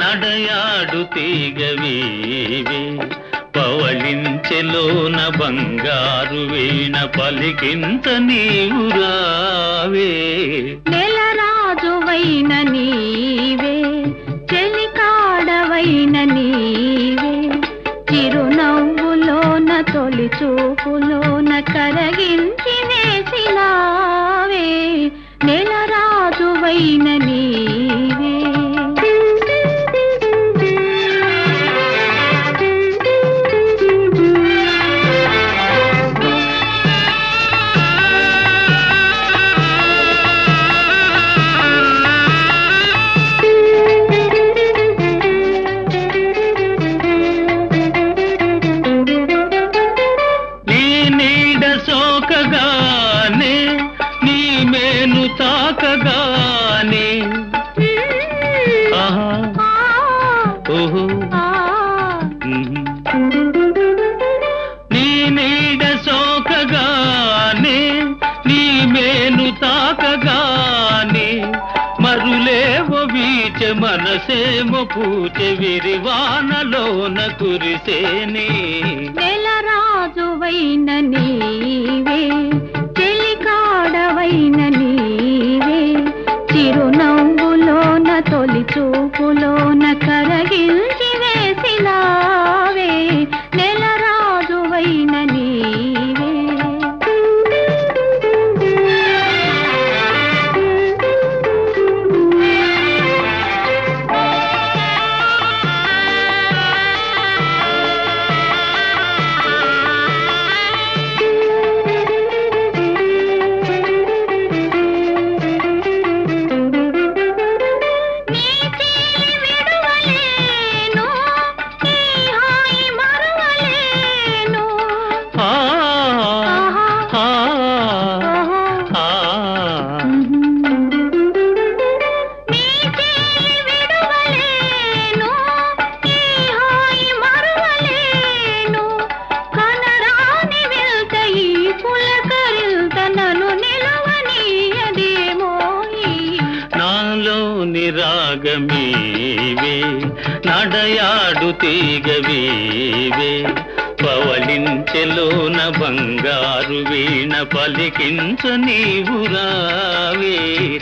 నడయాడు తీగవీవే పవళించెలోన బంగారు వీణ పలికింత నీవురావే నెలరాజువైన నీవే చెలికాడవైన నీవే. చిరునవ్వులోన తొలి చూపులోన కరగించి వేసినావే నెలరాజువైన నీవే. అరులేవో వీచ మనసేమో పూచె విరివానలోన కురిసేనే. రాగమీవే నడయాడు తీగవీవే. పవలించెలోన బంగారు వీణ పలికించ నీవు రావే.